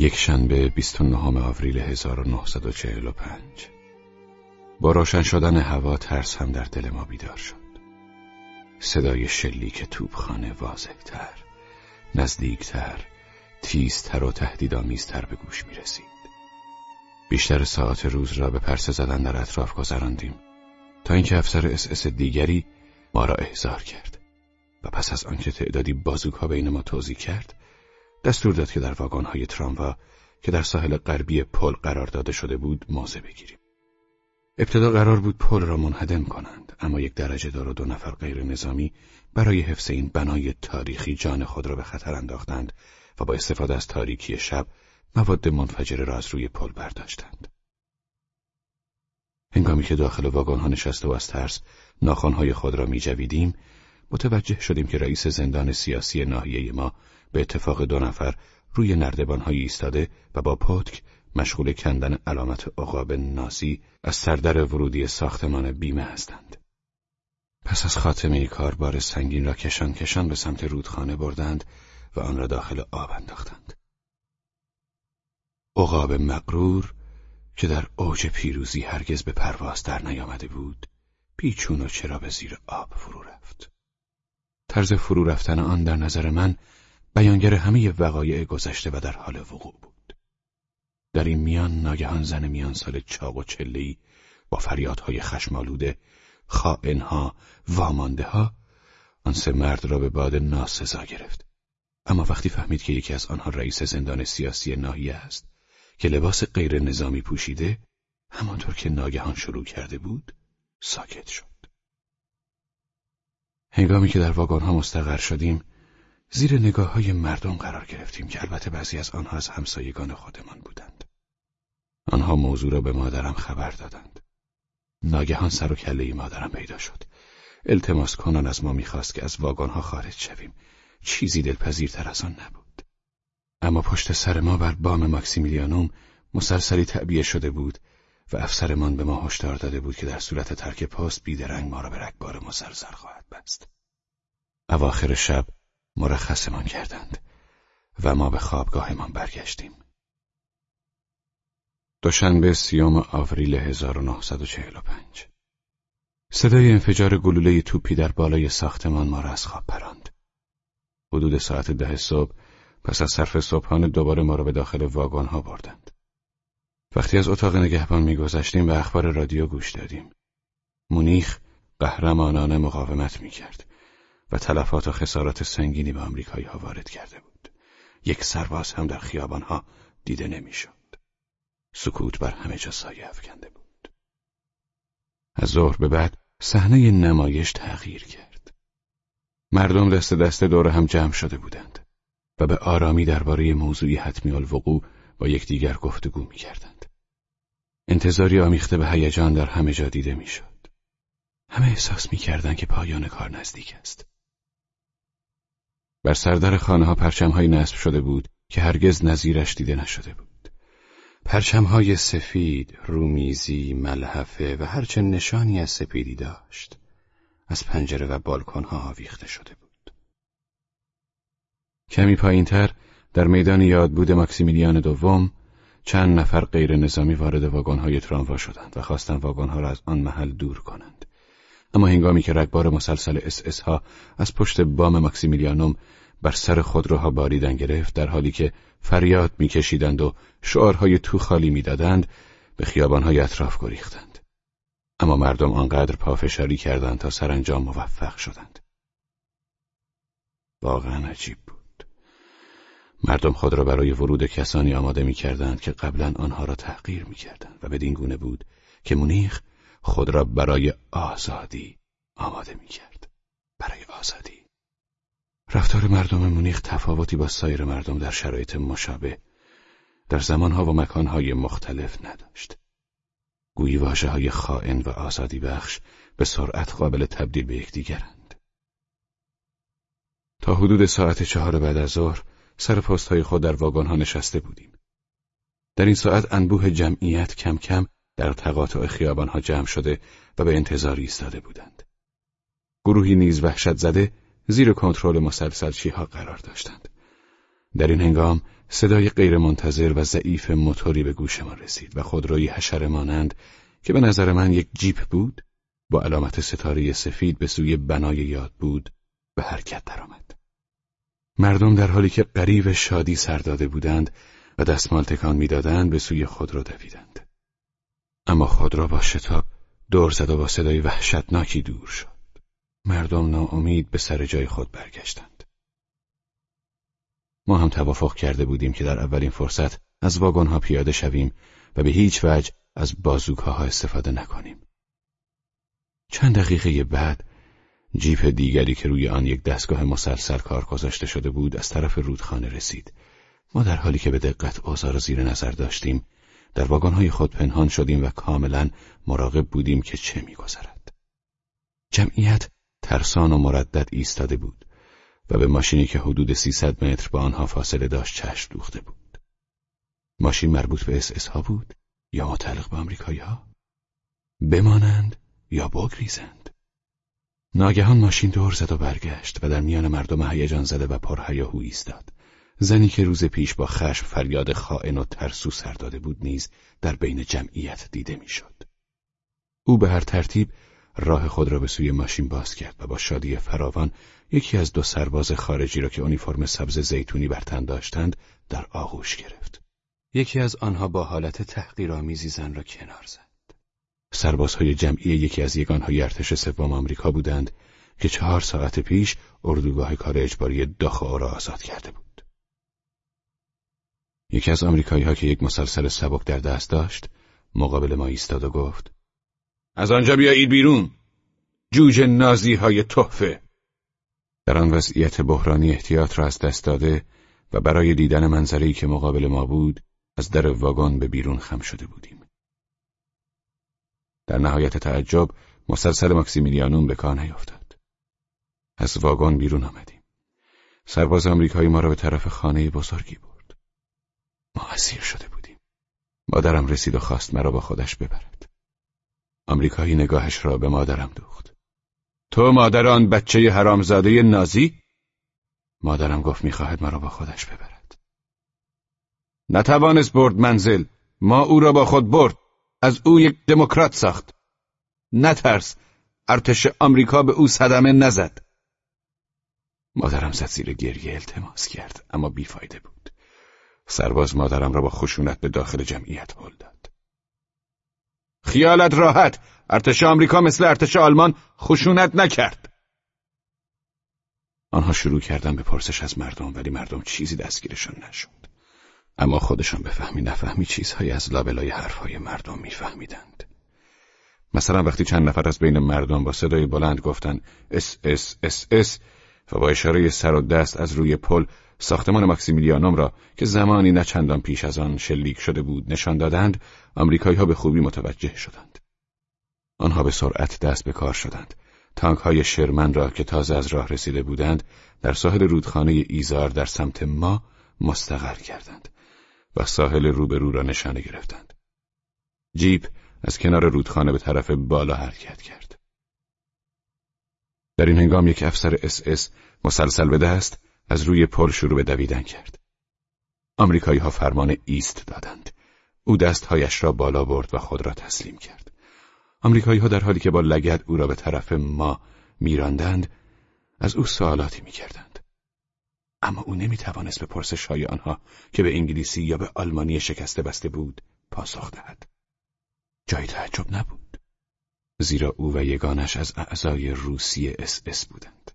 یک شنبه 29 آوریل 1945 با روشن شدن هوا ترس هم در دل ما بیدار شد. صدای شلیک توپخانه واضحتر نزدیکتر تیزتر و تهدیدآمیزتر به گوش می رسید بیشتر ساعات روز را به پرسه زدن در اطراف گذراندیم تا اینکه افسر اس اس دیگری ما را احضار کرد و پس از آنکه تعدادی بازوکا بین ما توزیع کرد دستور داد که در های تراموا که در ساحل غربی پل قرار داده شده بود موضع بگیریم. ابتدا قرار بود پل را منهدم کنند اما یک درجه دار و دو نفر غیر نظامی برای حفظ این بنای تاریخی جان خود را به خطر انداختند و با استفاده از تاریکی شب مواد منفجره را از روی پل برداشتند. هنگامی که داخل واگن ها نشسته و از ترس ناخوانهای خود را میجویدیم متوجه شدیم که رئیس زندان سیاسی ناحیه ما به اتفاق دو نفر روی نردبانهایی ایستاده و با پتک مشغول کندن علامت عقاب نازی از سردر ورودی ساختمان بیمه هستند. پس از خاتمه کار بار سنگین را کشان کشان به سمت رودخانه بردند و آن را داخل آب انداختند. عقاب مقرور که در اوج پیروزی هرگز به پرواز در نیامده بود پیچون و چرا به زیر آب فرو رفت. طرز فرو رفتن آن در نظر من بیانگر همه وقایع گذشته و در حال وقوع بود. در این میان ناگهان زن میان سال چاق و چلهی با فریادهای خشمالوده خائنها وامانده ها آن سه مرد را به باد ناسزا گرفت. اما وقتی فهمید که یکی از آنها رئیس زندان سیاسی ناحیه است که لباس غیر نظامی پوشیده همانطور که ناگهان شروع کرده بود ساکت شد. هنگامی که در واگن ها مستقر شدیم زیر نگاه های مردم قرار گرفتیم که البته بعضی از آنها از همسایگان خودمان بودند. آنها موضوع را به مادرم خبر دادند. ناگهان سر و کله مادرم پیدا شد. التماس کنان از ما می‌خواست که از واگن ها خارج شویم. چیزی دلپذیرتر از آن نبود. اما پشت سر ما بر بام ماکسیمیلیانوم مسلسلی تعبیه شده بود و افسرمان به ما هشدار داده بود که در صورت ترک پست بیدرنگ ما را به رگبار مسلسل خواهد بست. اواخر شب مرخصمان کردند و ما به خوابگاهمان برگشتیم. دوشنبه سیوم آوریل 1945 صدای انفجار گلوله توپی در بالای ساختمان ما را از خواب پراند. حدود ساعت ده صبح پس از صرف صبحانه دوباره ما را به داخل واگن ها بردند. وقتی از اتاق نگهبان میگذشتیم به اخبار رادیو گوش دادیم. مونیخ قهرمانانه مقاومت می‌کرد. و تلفات و خسارات سنگینی به آمریکایی ها وارد کرده بود. یک سرباز هم در خیابان ها دیده نمی‌شد. سکوت بر همه جا سایه افکنده بود. از ظهر به بعد صحنه نمایش تغییر کرد. مردم دست دست دور هم جمع شده بودند و به آرامی درباره موضوعی حتمی الوقوع با یکدیگر گفتگو می‌کردند. انتظاری آمیخته به هیجان در همه جا دیده می‌شد. همه احساس می‌کردند که پایان کار نزدیک است. بر سردر خانه ها پرچم های نصب شده بود که هرگز نظیرش دیده نشده بود. پرچم های سفید، رومیزی، ملحفه و هرچه نشانی از سپیدی داشت. از پنجره و بالکن ها آویخته شده بود. کمی پایین تر در میدان یادبود ماکسیمیلیان دوم چند نفر غیر نظامی وارد واگن های تراموا شدند و خواستند واگن ها را از آن محل دور کنند. اما هنگامی که رگبار مسلسل اس اس ها از پشت بام ماکسیمیلیانوم بر سر خودروها باریدن گرفت در حالی که فریاد میکشیدند و شعارهای تو خالی می‌دادند به خیابانهای اطراف گریختند. اما مردم آنقدر پافشاری کردند تا سرانجام موفق شدند. واقعا عجیب بود. مردم خود را برای ورود کسانی آماده می‌کردند که قبلا آنها را تحقیر می‌کردند و بدین گونه بود که مونیخ خود را برای آزادی آماده می‌کرد برای آزادی رفتار مردم مونیخ تفاوتی با سایر مردم در شرایط مشابه در زمانها و مکانهای مختلف نداشت. گویی واجه های خائن و آزادی بخش به سرعت قابل تبدیل به یکدیگرند. تا حدود ساعت چهار بعد از ظهر سر پست های خود در واگن ها نشسته بودیم. در این ساعت انبوه جمعیت کم کم در تقاطع خیابان ها جمع شده و به انتظار ایستاده بودند. گروهی نیز وحشت زده زیر کنترل مسلسل ها قرار داشتند. در این هنگام صدای غیرمنتظر و ضعیف موتوری به گوش ما رسید و خودروی حشره مانند که به نظر من یک جیپ بود با علامت ستاره سفید به سوی بنای یاد بود به حرکت درآمد. مردم در حالی که قریب شادی سر داده بودند و دستمال تکان می‌دادند به سوی خودرو دویدند. اما خودرو با شتاب دور زد و با صدای وحشتناکی دور شد. مردم ناامید به سر جای خود برگشتند. ما هم توافق کرده بودیم که در اولین فرصت از واگنها پیاده شویم و به هیچ وجه از بازوکاها استفاده نکنیم. چند دقیقه بعد جیپ دیگری که روی آن یک دستگاه مسلسل کار گذاشته شده بود از طرف رودخانه رسید. ما در حالی که به دقت را زیر نظر داشتیم در واگنهای خود پنهان شدیم و کاملا مراقب بودیم که چه میگذرد. جمعیت ترسان و مردد ایستاده بود و به ماشینی که حدود 300 متر با آنها فاصله داشت چشم دوخته بود. ماشین مربوط به اس ها بود یا متعلق به آمریکایی ها؟ بمانند یا بگریزند. ناگهان ماشین دور زد و برگشت و در میان مردم هیجان زده و پرهیاهو ایستاد. زنی که روز پیش با خشم فریاد خائن و ترسو سر داده بود نیز در بین جمعیت دیده می‌شد. او به هر ترتیب راه خود را به سوی ماشین باز کرد و با شادی فراوان یکی از دو سرباز خارجی را که اونیفرم سبز زیتونی بر تن داشتند در آغوش گرفت. یکی از آنها با حالت تحقیرآمیزی زن را کنار زد. سربازهای جمعی یکی از یگانهای ارتش سوم آمریکا بودند که چهار ساعت پیش اردوگاه کار اجباری داخو را آزاد کرده بود. یکی از آمریکایی ها که یک مسلسل سبک در دست داشت مقابل ما ایستاد و گفت از آنجا بیایید بیرون. جوجه نازی های تحفه. در آن وضعیت بحرانی احتیاط را از دست داده و برای دیدن منظری که مقابل ما بود از در واگن به بیرون خم شده بودیم. در نهایت تعجب مسلسل ماکسیمیلیانوم به کار نیفتاد از واگن بیرون آمدیم. سرباز آمریکایی ما را به طرف خانه بزرگی برد. ما اسیر شده بودیم. مادرم رسید و خواست مرا با خودش ببرد. آمریکایی نگاهش را به مادرم دوخت. تو مادر آن بچه حرامزاده نازی؟ مادرم گفت می‌خواهد مرا با خودش ببرد. نتوانست برد منزل. ما او را با خود برد. از او یک دموکرات ساخت. نترس. ارتش آمریکا به او صدمه نزد. مادرم زد زیر گریه التماس کرد اما بیفایده بود. سرباز مادرم را با خشونت به داخل جمعیت هل داد. خیالت راحت. ارتش آمریکا مثل ارتش آلمان خشونت نکرد. آنها شروع کردن به پرسش از مردم ولی مردم چیزی دستگیرشان نشد. اما خودشان بفهمی نفهمی چیزهایی از لابلای حرفهای مردم میفهمیدند. مثلا وقتی چند نفر از بین مردم با صدای بلند گفتن اس اس اس اس و با اشاره سر و دست از روی پل ساختمان ماکسیمیلیانوم را که زمانی نه چندان پیش از آن شلیک شده بود نشان دادند آمریکایی ها به خوبی متوجه شدند. آنها به سرعت دست به کار شدند. تانک های شرمن را که تازه از راه رسیده بودند در ساحل رودخانه ایزار در سمت ما مستقر کردند و ساحل روبرو را نشانه گرفتند. جیپ از کنار رودخانه به طرف بالا حرکت کرد. در این هنگام یک افسر اس اس مسلسل به دست از روی پل شروع به دویدن کرد. آمریکایی ها فرمان ایست دادند. او دستهایش را بالا برد و خود را تسلیم کرد. آمریکایی ها در حالی که با لگد او را به طرف ما میراندند از او سوالاتی می‌کردند. اما او نمی‌توانست به پرسش های آنها که به انگلیسی یا به آلمانی شکسته بسته بود پاسخ دهد. جای تعجب نبود. زیرا او و یگانش از اعضای روسی اس اس بودند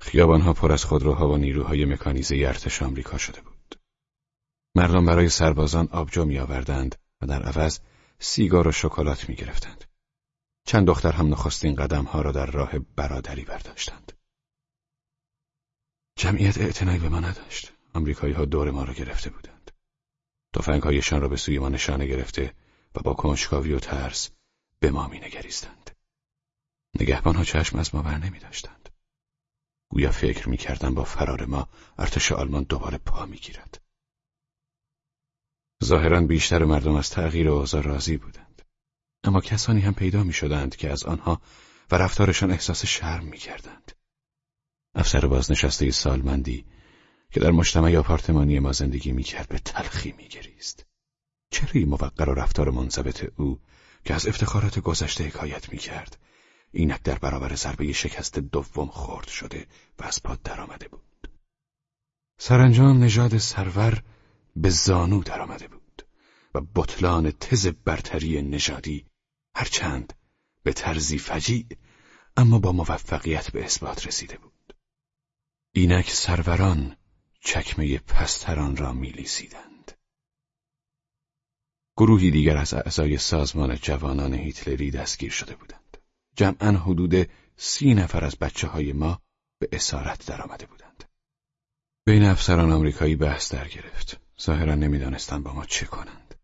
خیابانها پر از خودروها و نیروهای مکانیزه ارتش آمریکا شده بود مردم برای سربازان آبجو می آوردند و در عوض سیگار و شکلات می گرفتند. چند دختر هم نخستین قدم ها را در راه برادری برداشتند. جمعیت اعتنایی به ما نداشت. آمریکایی ها دور ما را گرفته بودند. هایشان را به سوی ما نشانه گرفته و با کنجکاوی و ترس به ما می نگریستند. نگهبان ها چشم از ما بر نمی داشتند. گویا فکر می کردن با فرار ما ارتش آلمان دوباره پا می گیرد. ظاهرا بیشتر مردم از تغییر اوضاع راضی بودند. اما کسانی هم پیدا می شدند که از آنها و رفتارشان احساس شرم می کردند. افسر بازنشسته سالمندی که در مجتمع آپارتمانی ما زندگی می‌کرد به تلخی میگریست. چهره موقر و رفتار منضبط او که از افتخارات گذشته حکایت می‌کرد اینک در برابر ضربه شکست دوم خورد شده و از پاد درآمده بود. سرانجام نژاد سرور به زانو درآمده بود و بطلان تز برتری نژادی هرچند به طرزی فجیع اما با موفقیت به اثبات رسیده بود. اینک سروران چکمه پستران را میلیسیدند. گروهی دیگر از اعضای سازمان جوانان هیتلری دستگیر شده بودند. جمعا حدود سی نفر از بچه های ما به اسارت درآمده بودند. بین افسران آمریکایی بحث در گرفت. ظاهرا نمی‌دانستند با ما چه کنند.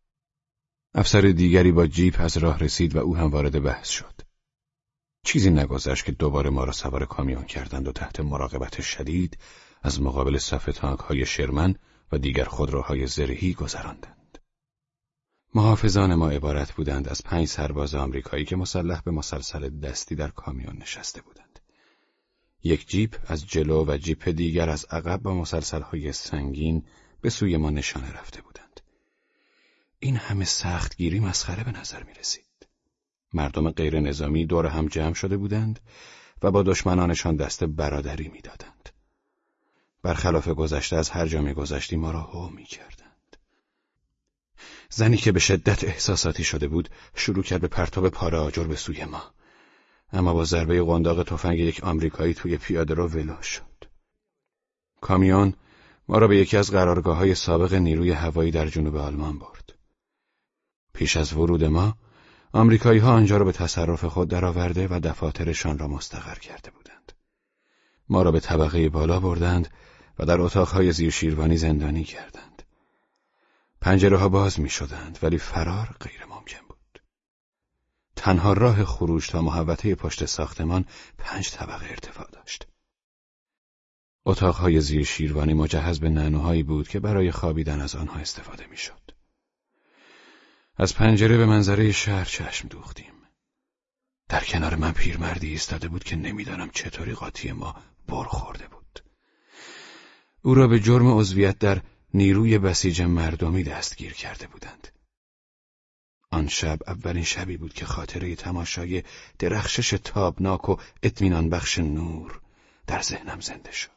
افسر دیگری با جیپ از راه رسید و او هم وارد بحث شد. چیزی نگذشت که دوباره ما را سوار کامیون کردند و تحت مراقبت شدید از مقابل صف تانک های شرمن و دیگر خودروهای زرهی گذراندند. محافظان ما عبارت بودند از پنج سرباز آمریکایی که مسلح به مسلسل دستی در کامیون نشسته بودند. یک جیپ از جلو و جیپ دیگر از عقب با های سنگین به سوی ما نشانه رفته بودند. این همه سختگیری مسخره به نظر می رسید. مردم غیر نظامی دور هم جمع شده بودند و با دشمنانشان دست برادری می‌دادند. برخلاف گذشته از هر جا میگذشتی ما را هو می‌کردند. زنی که به شدت احساساتی شده بود شروع کرد به پرتاب پاره آجر به سوی ما. اما با ضربه قنداق تفنگ یک آمریکایی توی پیاده رو ولو شد. کامیون ما را به یکی از قرارگاه های سابق نیروی هوایی در جنوب آلمان برد. پیش از ورود ما آمریکایی ها آنجا را به تصرف خود درآورده و دفاترشان را مستقر کرده بودند. ما را به طبقه بالا بردند و در اتاقهای زیر شیروانی زندانی کردند. پنجره ها باز می شدند ولی فرار غیر ممکن بود. تنها راه خروج تا محوطه پشت ساختمان پنج طبقه ارتفاع داشت. اتاقهای زیر شیروانی مجهز به نانوهایی بود که برای خوابیدن از آنها استفاده می‌شد. از پنجره به منظره شهر چشم دوختیم. در کنار من پیرمردی ایستاده بود که نمی‌دانم چطوری قاطی ما بر خورده بود. او را به جرم عضویت در نیروی بسیج مردمی دستگیر کرده بودند. آن شب اولین شبی بود که خاطره تماشای درخشش تابناک و اطمینان بخش نور در ذهنم زنده شد.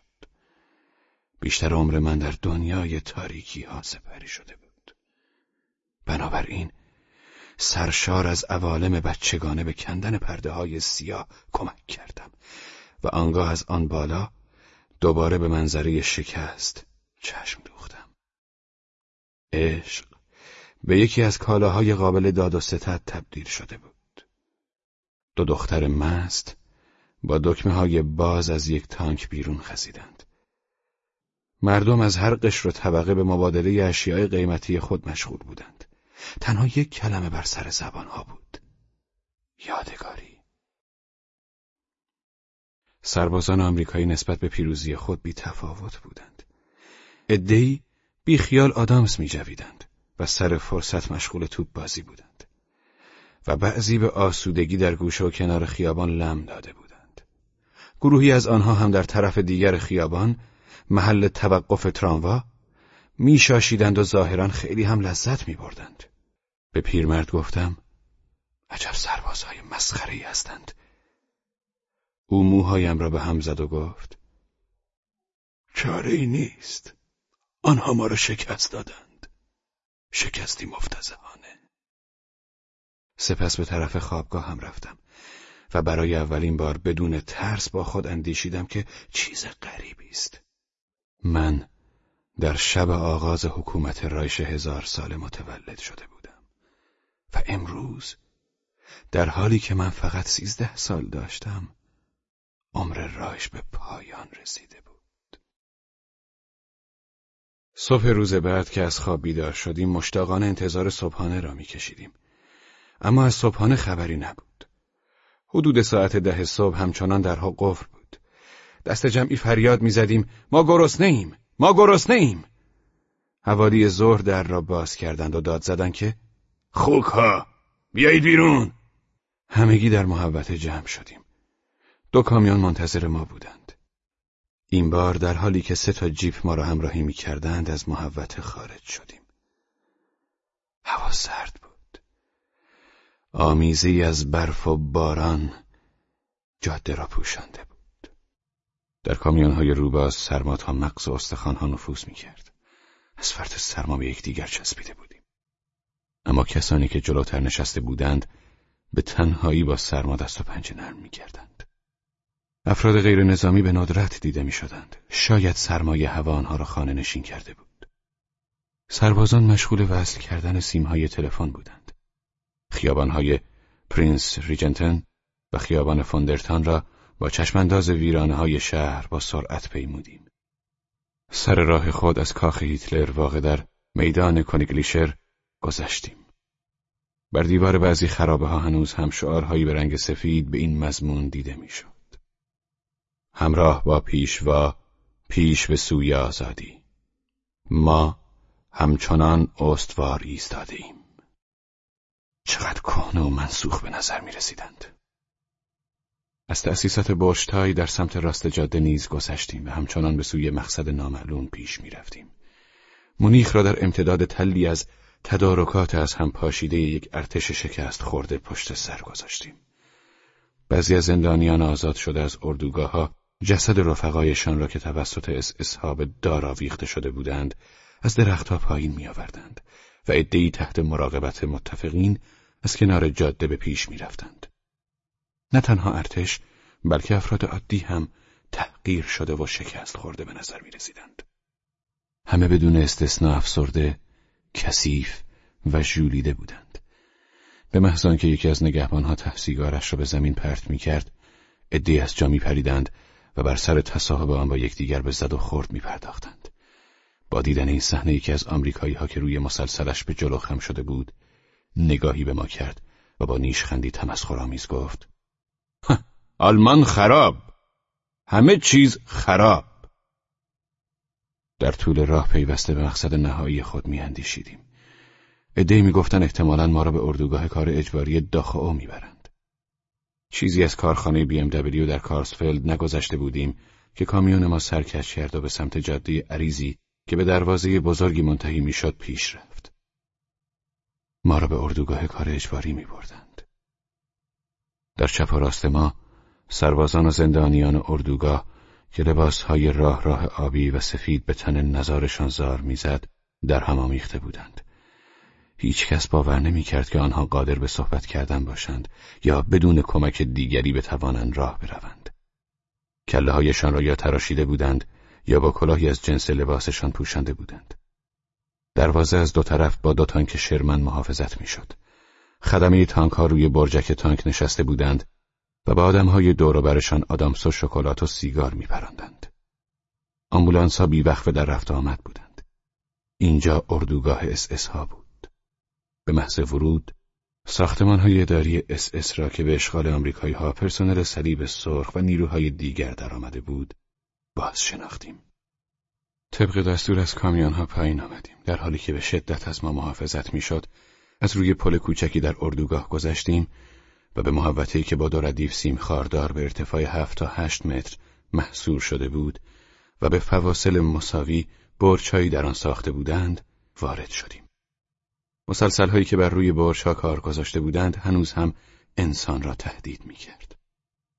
بیشتر عمر من در دنیای تاریکی ها سپری شده بود. بنابراین سرشار از عوالم بچگانه به کندن پرده های سیاه کمک کردم و آنگاه از آن بالا دوباره به منظره شکست چشم دوختم. عشق به یکی از کالاهای قابل داد و ستد تبدیل شده بود. دو دختر مست با دکمه های باز از یک تانک بیرون خزیدند. مردم از هر قشر و طبقه به مبادله اشیاء قیمتی خود مشغول بودند. تنها یک کلمه بر سر زبانها بود یادگاری سربازان آمریکایی نسبت به پیروزی خود بی تفاوت بودند ادهی بی خیال آدامس می جویدند و سر فرصت مشغول توپ بازی بودند و بعضی به آسودگی در گوشه و کنار خیابان لم داده بودند. گروهی از آنها هم در طرف دیگر خیابان محل توقف تراموا میشاشیدند و ظاهرا خیلی هم لذت می بردند. به پیرمرد گفتم عجب سربازهای مسخره ای هستند. او موهایم را به هم زد و گفت چاره ای نیست. آنها ما را شکست دادند. شکستی مفتزهانه سپس به طرف خوابگاه هم رفتم و برای اولین بار بدون ترس با خود اندیشیدم که چیز غریبی است. من در شب آغاز حکومت رایش هزار سال متولد شده بود و امروز در حالی که من فقط سیزده سال داشتم عمر رایش به پایان رسیده بود. صبح روز بعد که از خواب بیدار شدیم مشتاقانه انتظار صبحانه را میکشیدیم. اما از صبحانه خبری نبود. حدود ساعت ده صبح همچنان درها قفل بود. دست جمعی فریاد می‌زدیم ما گرسنه ایم ما گرسنه ایم حوالی ظهر در را باز کردند و داد زدند که خوک ها بیایید بیرون. همگی در محوت جمع شدیم. دو کامیون منتظر ما بودند. این بار در حالی که سه تا جیپ ما را همراهی می کردند از محوت خارج شدیم. هوا سرد بود. آمیزی از برف و باران جاده را پوشانده بود. در کامیون های روباز سرما تا مغز و استخوان ها نفوذ می کرد. از فرط سرما به یکدیگر چسبیده بودیم. اما کسانی که جلوتر نشسته بودند به تنهایی با سرما دست و پنجه نرم می کردند. افراد غیر نظامی به ندرت دیده می شدند. شاید سرمایه هوا آنها را خانه نشین کرده بود. سربازان مشغول وصل کردن سیمهای تلفن بودند. خیابانهای پرینس ریجنتن و خیابان فوندرتان را با چشمانداز ویرانه های شهر با سرعت پیمودیم. سر راه خود از کاخ هیتلر واقع در میدان کنیگلیشر گذشتیم. بر دیوار بعضی خرابه ها هنوز هم شعارهایی به رنگ سفید به این مضمون دیده می‌شد. همراه با پیشوا پیش به سوی آزادی ما همچنان استوار ایستاده ایم چقدر کهنه و منسوخ به نظر می رسیدند. از تأسیسات باشتایی در سمت راست جاده نیز گذشتیم و همچنان به سوی مقصد نامعلوم پیش می رفتیم. مونیخ را در امتداد تلی از تدارکات از هم پاشیده یک ارتش شکست خورده پشت سر گذاشتیم. بعضی از زندانیان آزاد شده از اردوگاه ها جسد رفقایشان را که توسط اس اصحاب دار آویخته شده بودند از درختها پایین می آوردند و عدهای تحت مراقبت متفقین از کنار جاده به پیش می رفتند. نه تنها ارتش بلکه افراد عادی هم تحقیر شده و شکست خورده به نظر می رسیدند. همه بدون استثنا افسرده، کثیف و ژولیده بودند. به محض که یکی از نگهبانها تحسیگارش را به زمین پرت می کرد، از جا می پریدند و بر سر تصاحب آن با یکدیگر به زد و خورد می پرداختند. با دیدن این صحنه یکی از آمریکایی ها که روی مسلسلش به جلو خم شده بود نگاهی به ما کرد و با نیشخندی تمسخرآمیز گفت آلمان خراب! همه چیز خراب! در طول راه پیوسته به مقصد نهایی خود میاندیشیدیم. عدهای می‌گفتند احتمالا ما را به اردوگاه کار اجباری داخئو می‌برند. چیزی از کارخانه بی ام دبلیو در کارسفلد نگذشته بودیم که کامیون ما سرکش کرد و به سمت جاده عریزی که به دروازه بزرگی منتهی می‌شد پیش رفت. ما را به اردوگاه کار اجباری می بردند. در چپ و راست ما سربازان و زندانیان اردوگاه که لباسهای راه راه آبی و سفید به تن نزارشان زار می‌زد در هم آمیخته بودند. هیچ کس باور نمی کرد که آنها قادر به صحبت کردن باشند یا بدون کمک دیگری بتوانند راه بروند. کله هایشان را یا تراشیده بودند یا با کلاهی از جنس لباسشان پوشانده بودند. دروازه از دو طرف با دو تانک شرمن محافظت می‌شد. خدمه تانک ها روی برجک تانک نشسته بودند و با آدم های دوروبرشان آدامس و شکلات و سیگار میپراندند. آمبولانس ها بیوقفه در رفت و آمد بودند. اینجا اردوگاه اس اس ها بود. به محض ورود ساختمان های اداری اس اس را که به اشغال آمریکایی ها پرسنل صلیب سرخ و نیروهای دیگر درآمده بود باز شناختیم. طبق دستور از کامیون ها پایین آمدیم در حالی که به شدت از ما محافظت می‌شد از روی پل کوچکی در اردوگاه گذشتیم و به محوطه‌ای که با دو ردیف سیم خاردار به ارتفاع هفت تا هشت متر محصور شده بود و به فواصل مساوی برچهایی در آن ساخته بودند وارد شدیم. مسلسل هایی که بر روی برچها کار گذاشته بودند هنوز هم انسان را تهدید می کرد.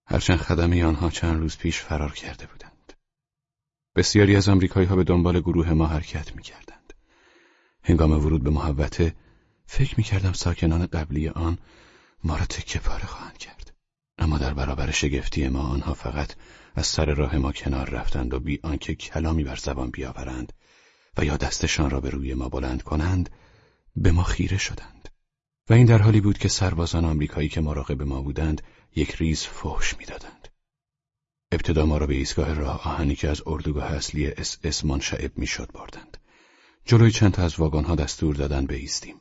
هرچند خدمه آنها چند روز پیش فرار کرده بودند. بسیاری از آمریکایی ها به دنبال گروه ما حرکت می کردند. هنگام ورود به محوطه فکر می کردم ساکنان قبلی آن ما را تکه پاره خواهند کرد. اما در برابر شگفتی ما آنها فقط از سر راه ما کنار رفتند و بی آنکه کلامی بر زبان بیاورند و یا دستشان را به روی ما بلند کنند به ما خیره شدند. و این در حالی بود که سربازان آمریکایی که مراقب ما بودند یک ریز فحش می‌دادند. ابتدا ما را به ایستگاه راه آهنی که از اردوگاه اصلی اس اس منشعب می‌شد بردند. جلوی چند تا از واگنها دستور دادن بایستیم.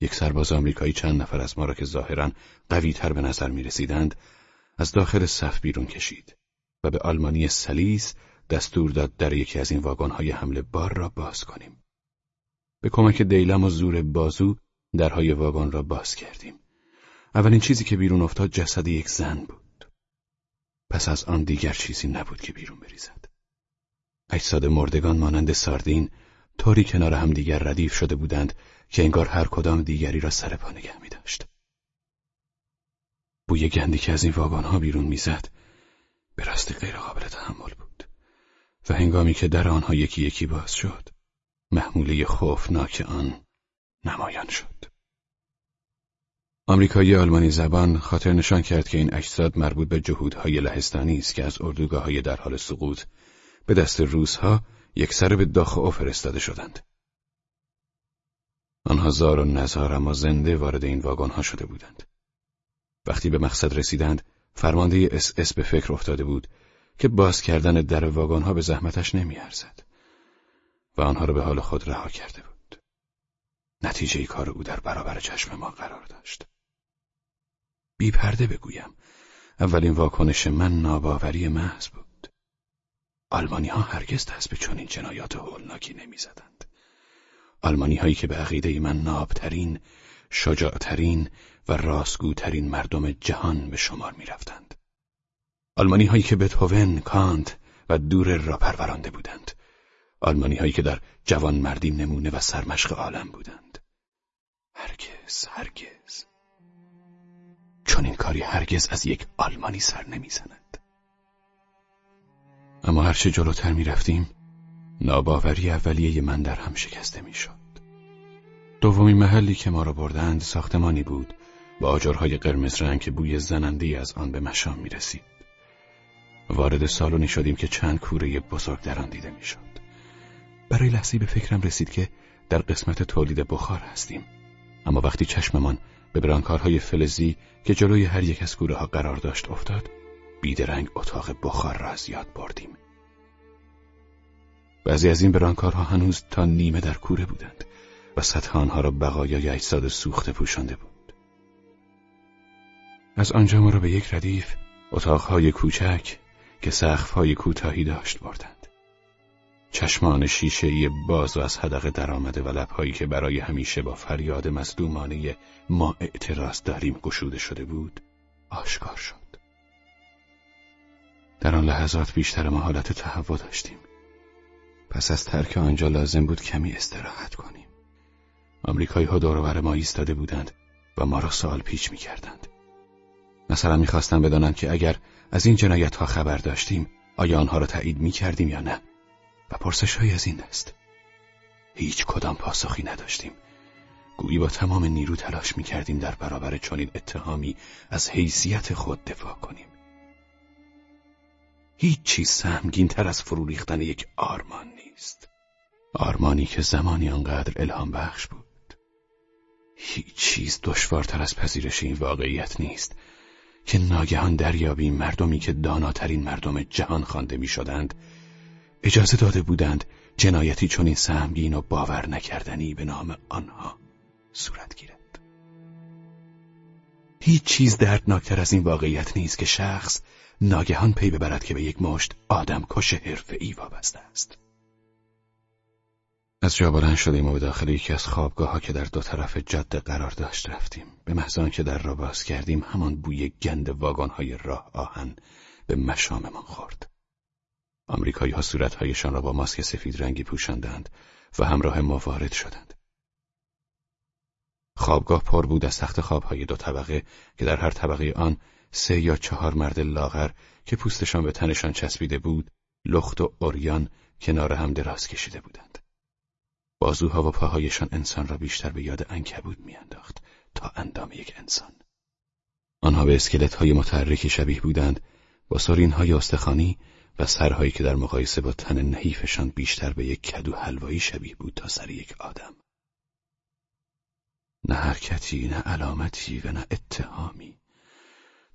یک سرباز آمریکایی چند نفر از ما را که ظاهرا قویتر به نظر می رسیدند از داخل صف بیرون کشید و به آلمانی سلیس دستور داد در یکی از این واگنهای حمل بار را باز کنیم. به کمک دیلم و زور بازو درهای واگن را باز کردیم. اولین چیزی که بیرون افتاد جسد یک زن بود. پس از آن دیگر چیزی نبود که بیرون بریزد. اجساد مردگان مانند ساردین طوری کنار هم دیگر ردیف شده بودند که انگار هر کدام دیگری را سر پا نگه می داشت. بوی گندی که از این واگان ها بیرون می‌زد به راستی غیر قابل تحمل بود و هنگامی که در آنها یکی یکی باز شد محموله خوفناک آن نمایان شد. آمریکایی آلمانی زبان خاطر نشان کرد که این اجساد مربوط به جهودهای لهستانی است که از اردوگاه های در حال سقوط به دست روزها یک سر به داخ او فرستاده شدند. آنها زار و نزار اما زنده وارد این واگن ها شده بودند. وقتی به مقصد رسیدند، فرمانده اس اس به فکر افتاده بود که باز کردن در واگن ها به زحمتش نمیارزد و آنها را به حال خود رها کرده بود. نتیجه کار او در برابر چشم ما قرار داشت. بی پرده بگویم، اولین واکنش من ناباوری محض بود. آلمانی ها هرگز دست به چنین جنایات هولناکی نمی‌زدند. آلمانی هایی که به عقیده من نابترین، شجاعترین و راستگوترین مردم جهان به شمار می رفتند. آلمانی هایی که بتهوون، کانت و دور را پرورانده بودند. آلمانی هایی که در جوان مردی نمونه و سرمشق عالم بودند. هرگز، هرگز. چون این کاری هرگز از یک آلمانی سر نمی‌زند. اما هرچه جلوتر می رفتیم ناباوری اولیه من در هم شکسته می شد. دومین محلی که ما را بردند ساختمانی بود با آجرهای قرمز رنگ که بوی زننده از آن به مشام می رسید. وارد سالونی شدیم که چند کوره بزرگ در آن دیده می شد. برای لحظی به فکرم رسید که در قسمت تولید بخار هستیم. اما وقتی چشممان به برانکارهای فلزی که جلوی هر یک از کوره ها قرار داشت افتاد، بیدرنگ اتاق بخار را از یاد بردیم. بعضی از این برانکارها هنوز تا نیمه در کوره بودند و سطح آنها را بقایای اجساد سوخته پوشانده بود. از آنجا ما را به یک ردیف اتاقهای کوچک که سقفهای کوتاهی داشت بردند. چشمان شیشهای باز و از حدقه درآمده و لبهایی که برای همیشه با فریاد مصدومانه ما اعتراض داریم گشوده شده بود آشکار شد. در آن لحظات بیشتر ما حالت تهوع داشتیم. پس از ترک آنجا لازم بود کمی استراحت کنیم. آمریکایی ها دور ما ایستاده بودند و ما را سوال پیچ می کردند. مثلا می‌خواستم بدانند که اگر از این جنایت ها خبر داشتیم آیا آنها را تایید می کردیم یا نه و پرسش های از این دست. هیچ کدام پاسخی نداشتیم. گویی با تمام نیرو تلاش می کردیم در برابر چنین اتهامی از حیثیت خود دفاع کنیم. هیچ چیز سهمگین تر از فرو ریختن یک آرمان نیست. آرمانی که زمانی آنقدر الهام بخش بود. هیچ چیز دشوارتر از پذیرش این واقعیت نیست که ناگهان دریابیم مردمی که داناترین مردم جهان خوانده می شدند اجازه داده بودند جنایتی چنین سهمگین و باور نکردنی به نام آنها صورت گیرد. هیچ چیز دردناکتر از این واقعیت نیست که شخص ناگهان پی ببرد که به یک مشت آدم کش ای وابسته است. از جا بلند شدیم و به داخل یکی از خوابگاه ها که در دو طرف جاده قرار داشت رفتیم. به محض که در را باز کردیم همان بوی گند واگن های راه آهن به مشاممان خورد. آمریکایی ها صورتهایشان را با ماسک سفید رنگی پوشاندند و همراه ما وارد شدند. خوابگاه پر بود از تخت خوابهای دو طبقه که در هر طبقه آن سه یا چهار مرد لاغر که پوستشان به تنشان چسبیده بود لخت و اوریان کنار هم دراز کشیده بودند بازوها و پاهایشان انسان را بیشتر به یاد انکبود میانداخت تا اندام یک انسان آنها به اسکلت های متحرکی شبیه بودند با سرین های استخانی و سرهایی که در مقایسه با تن نحیفشان بیشتر به یک کدو حلوایی شبیه بود تا سر یک آدم. نه حرکتی نه علامتی و نه اتهامی.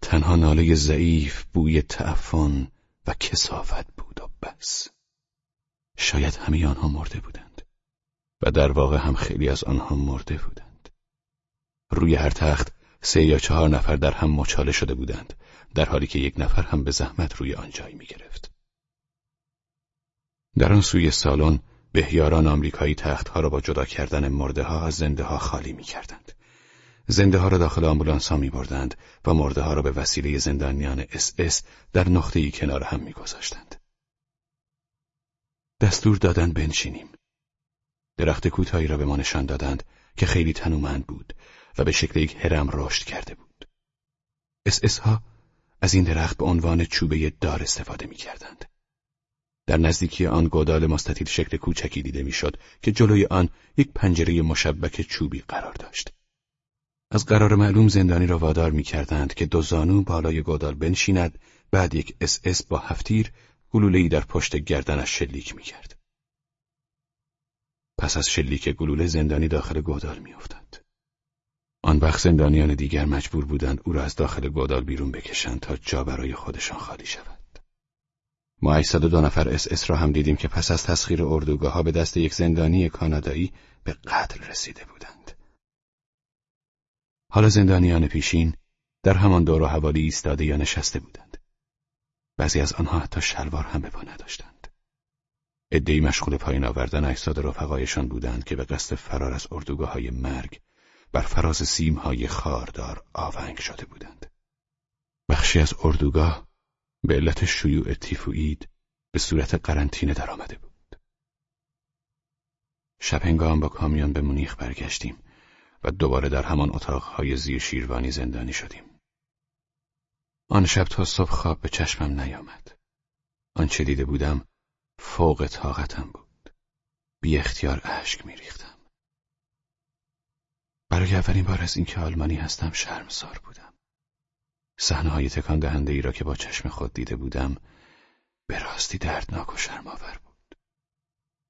تنها ناله ضعیف بوی تعفن و کسافت بود و بس. شاید همه آنها مرده بودند و در واقع هم خیلی از آنها مرده بودند. روی هر تخت سه یا چهار نفر در هم مچاله شده بودند در حالی که یک نفر هم به زحمت روی آن جای می گرفت. در آن سوی سالن بهیاران آمریکایی تختها را با جدا کردن مرده ها از زنده ها خالی می کردند. زنده ها را داخل آمبولانس ها می بردند و مرده ها را به وسیله زندانیان اس اس در نقطه ای کنار هم می گذاشتند. دستور دادند بنشینیم. درخت کوتاهی را به ما نشان دادند که خیلی تنومند بود و به شکل یک هرم رشد کرده بود. اس اس ها از این درخت به عنوان چوبه دار استفاده می کردند. در نزدیکی آن گودال مستطیل شکل کوچکی دیده می‌شد که جلوی آن یک پنجره مشبک چوبی قرار داشت. از قرار معلوم زندانی را وادار می کردند که دو زانو بالای گودال بنشیند بعد یک اس اس با هفتیر گلوله‌ای در پشت گردنش شلیک می کرد. پس از شلیک گلوله زندانی داخل گودال میافتاد. آن وقت زندانیان دیگر مجبور بودند او را از داخل گودال بیرون بکشند تا جا برای خودشان خالی شود. ما دو نفر اس اس را هم دیدیم که پس از تسخیر اردوگاه ها به دست یک زندانی کانادایی به قتل رسیده بودند. حالا زندانیان پیشین در همان دور و حوالی ایستاده یا نشسته بودند. بعضی از آنها حتی شلوار هم به پا نداشتند. ادهی مشغول پایین آوردن اجساد رفقایشان بودند که به قصد فرار از اردوگاه های مرگ بر فراز سیم های خاردار آونگ شده بودند. بخشی از اردوگاه به علت شیوع تیفوئید به صورت قرنطینه درآمده بود. شب هنگام با کامیون به مونیخ برگشتیم و دوباره در همان اتاقهای زیر شیروانی زندانی شدیم. آن شب تا صبح خواب به چشمم نیامد. آنچه دیده بودم فوق طاقتم بود. بی اختیار اشک میریختم. برای اولین بار از اینکه آلمانی هستم شرمسار بودم. صحنه های تکان دهنده ای را که با چشم خود دیده بودم به راستی دردناک و شرماور بود.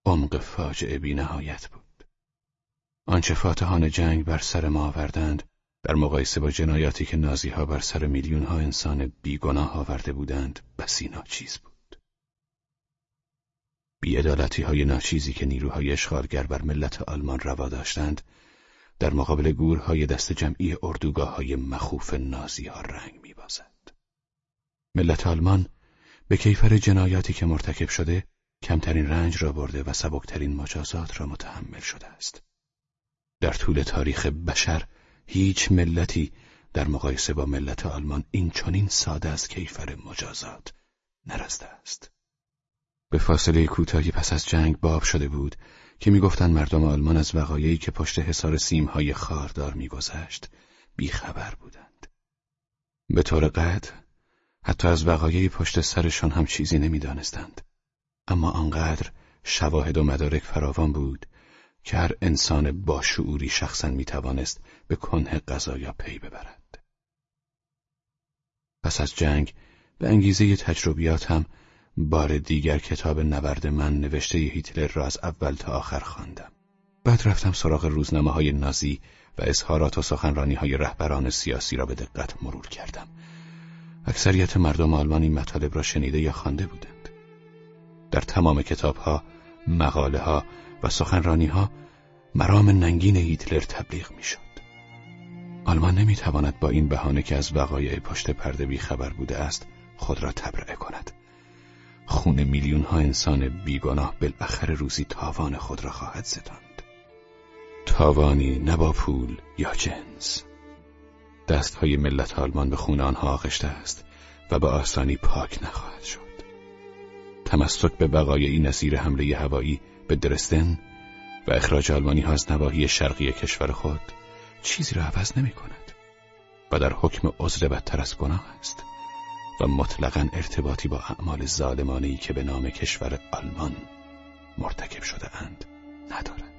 عمق فاجعه بی نهایت بود. آنچه فاتحان جنگ بر سر ما آوردند در مقایسه با جنایاتی که نازی ها بر سر میلیون ها انسان بیگناه آورده بودند بسی ناچیز بود. بیعدالتی های ناچیزی که نیروهای اشغالگر بر ملت آلمان روا داشتند در مقابل گورهای دست جمعی اردوگاه های مخوف نازی ها رنگ می بازد. ملت آلمان به کیفر جنایاتی که مرتکب شده کمترین رنج را برده و سبکترین مجازات را متحمل شده است. در طول تاریخ بشر هیچ ملتی در مقایسه با ملت آلمان این چنین ساده از کیفر مجازات نرسته است. به فاصله کوتاهی پس از جنگ باب شده بود که می‌گفتند مردم آلمان از وقایعی که پشت حصار سیمهای خاردار میگذشت بیخبر بودند. به طور قطع حتی از وقایعی پشت سرشان هم چیزی نمی‌دانستند. اما آنقدر شواهد و مدارک فراوان بود که هر انسان با شعوری شخصا می‌توانست به کنه قضایا پی ببرد. پس از جنگ به انگیزه تجربیات هم بار دیگر کتاب نبرد من نوشته هیتلر را از اول تا آخر خواندم. بعد رفتم سراغ روزنامه های نازی و اظهارات و سخنرانی های رهبران سیاسی را به دقت مرور کردم. اکثریت مردم آلمان این مطالب را شنیده یا خوانده بودند. در تمام کتاب ها، مقاله ها و سخنرانی ها مرام ننگین هیتلر تبلیغ می شد. آلمان نمی تواند با این بهانه که از وقایع پشت پرده بی خبر بوده است خود را تبرئه کند. خون میلیون ها انسان بیگناه بالاخره روزی تاوان خود را خواهد ستاند. تاوانی نه با پول یا جنس. دست های ملت آلمان به خون آنها آغشته است و به آسانی پاک نخواهد شد. تمسک به بقای نظیر حمله هوایی به درستن و اخراج آلمانی ها از نواحی شرقی کشور خود چیزی را عوض نمی کند و در حکم عذر بدتر از گناه است. و مطلقا ارتباطی با اعمال ظالمانهی که به نام کشور آلمان مرتکب شده اند ندارد.